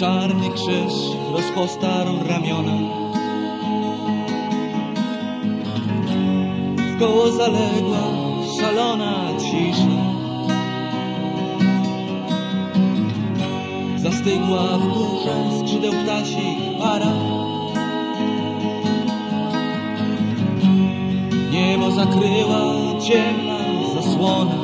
چار نکش روس رمیو نو سلونا سستی گوا سکھرے سوان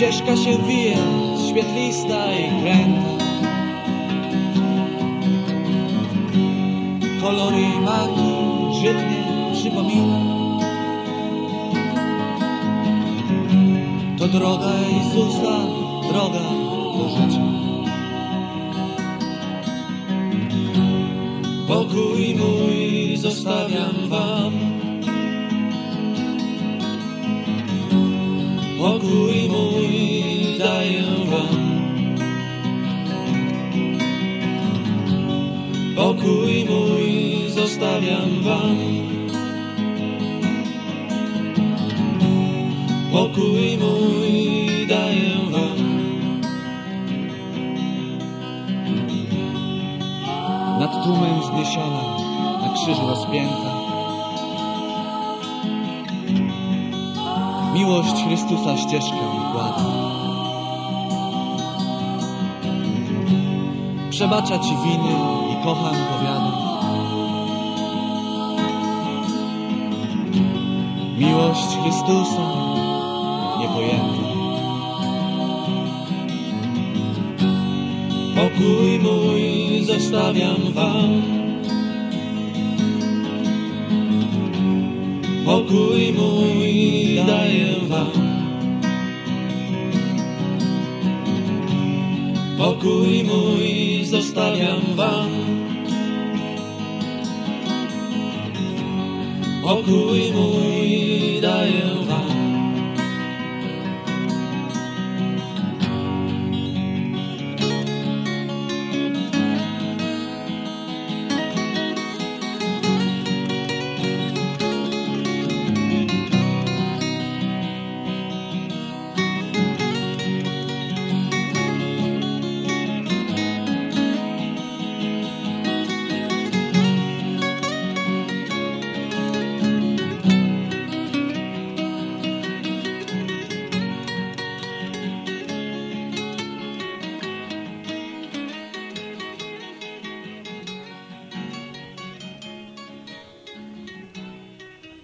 چشک شائوری میری سوسان چار شماچا جی نے kocham, powiadam. Miłość Chrystusa niepojęta. Pokój mój zostawiam wam. Pokój mój daję wam. بہی می سستایاں اکوئی می دیاں